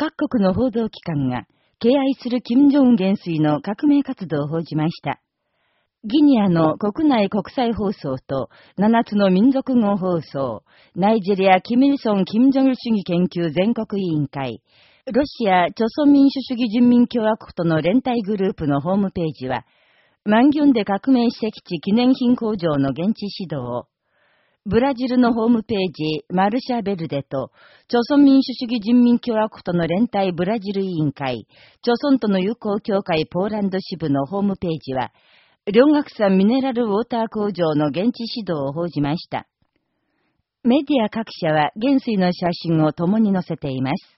各国の報道機関が、敬愛する金正恩元帥の革命活動を報じました。ギニアの国内国際放送と7つの民族語放送、ナイジェリア・キミルソン・キム・ジョン主義研究全国委員会、ロシア・朝鮮民主主義人民共和国との連帯グループのホームページは、マンギュンで革命史跡地記念品工場の現地指導を、ブラジルのホームページ、マルシャ・ベルデと、朝鮮民主主義人民共和国との連帯ブラジル委員会、朝鮮との友好協会ポーランド支部のホームページは、両学山ミネラルウォーター工場の現地指導を報じました。メディア各社は元帥の写真を共に載せています。